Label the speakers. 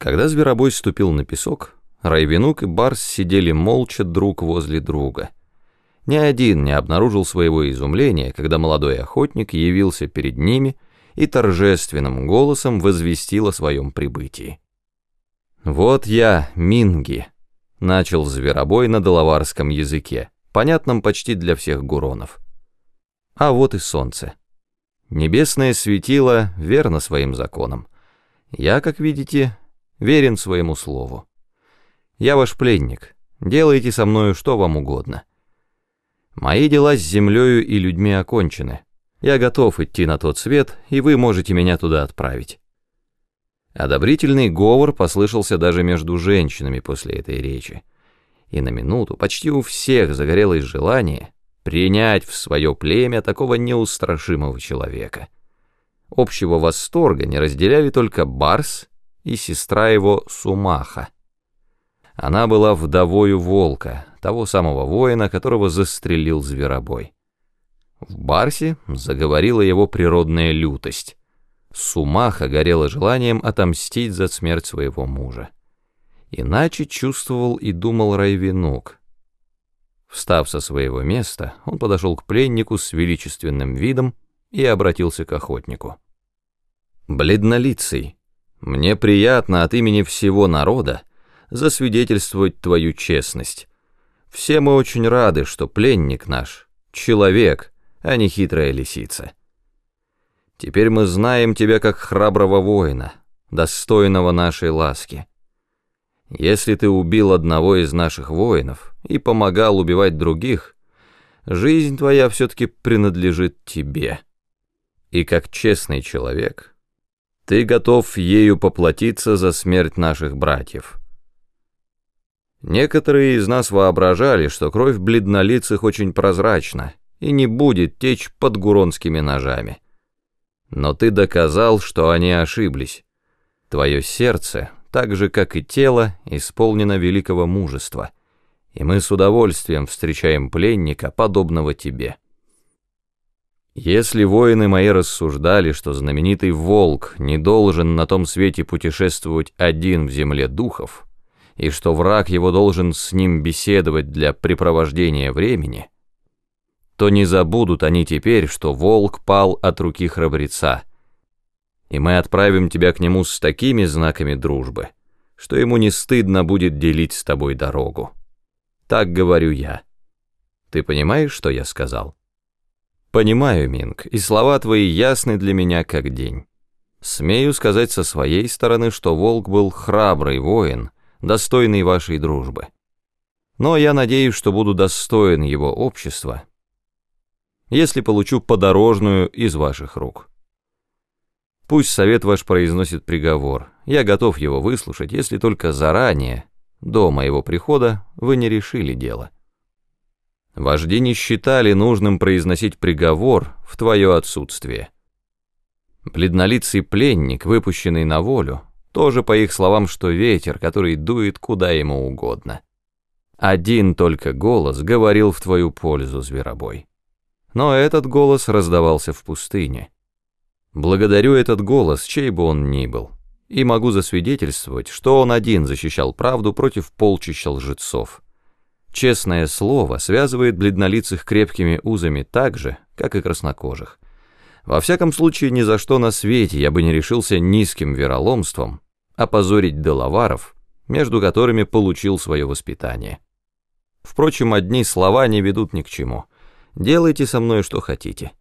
Speaker 1: Когда зверобой ступил на песок, Райвенук и Барс сидели молча друг возле друга. Ни один не обнаружил своего изумления, когда молодой охотник явился перед ними и торжественным голосом возвестил о своем прибытии. «Вот я, Минги», — начал зверобой на доловарском языке, понятном почти для всех гуронов. А вот и солнце. Небесное светило верно своим законам. Я, как видите, верен своему слову. Я ваш пленник, делайте со мною что вам угодно. Мои дела с землею и людьми окончены. Я готов идти на тот свет, и вы можете меня туда отправить. Одобрительный говор послышался даже между женщинами после этой речи. И на минуту почти у всех загорелось желание принять в свое племя такого неустрашимого человека. Общего восторга не разделяли только Барс и сестра его Сумаха. Она была вдовою волка, того самого воина, которого застрелил зверобой. В Барсе заговорила его природная лютость. Сумаха горела желанием отомстить за смерть своего мужа. Иначе чувствовал и думал Райвенук. Встав со своего места, он подошел к пленнику с величественным видом и обратился к охотнику. «Бледнолицый, мне приятно от имени всего народа засвидетельствовать твою честность. Все мы очень рады, что пленник наш — человек, а не хитрая лисица. Теперь мы знаем тебя как храброго воина, достойного нашей ласки. Если ты убил одного из наших воинов и помогал убивать других, жизнь твоя все-таки принадлежит тебе. И как честный человек — ты готов ею поплатиться за смерть наших братьев. Некоторые из нас воображали, что кровь бледнолицых очень прозрачна и не будет течь под гуронскими ножами. Но ты доказал, что они ошиблись. Твое сердце, так же как и тело, исполнено великого мужества, и мы с удовольствием встречаем пленника, подобного тебе. Если воины мои рассуждали, что знаменитый волк не должен на том свете путешествовать один в земле духов, и что враг его должен с ним беседовать для препровождения времени, то не забудут они теперь, что волк пал от руки храбреца, и мы отправим тебя к нему с такими знаками дружбы, что ему не стыдно будет делить с тобой дорогу. Так говорю я. Ты понимаешь, что я сказал?» «Понимаю, Минг, и слова твои ясны для меня как день. Смею сказать со своей стороны, что Волк был храбрый воин, достойный вашей дружбы. Но я надеюсь, что буду достоин его общества, если получу подорожную из ваших рук. Пусть совет ваш произносит приговор, я готов его выслушать, если только заранее, до моего прихода, вы не решили дело». Вожди не считали нужным произносить приговор в твое отсутствие. Бледнолицый пленник, выпущенный на волю, тоже, по их словам, что ветер, который дует куда ему угодно. Один только голос говорил в твою пользу, зверобой. Но этот голос раздавался в пустыне. Благодарю этот голос, чей бы он ни был, и могу засвидетельствовать, что он один защищал правду против полчища лжецов. Честное слово связывает бледнолицых крепкими узами так же, как и краснокожих. Во всяком случае, ни за что на свете я бы не решился низким вероломством опозорить деловаров, между которыми получил свое воспитание. Впрочем, одни слова не ведут ни к чему. Делайте со мной что хотите.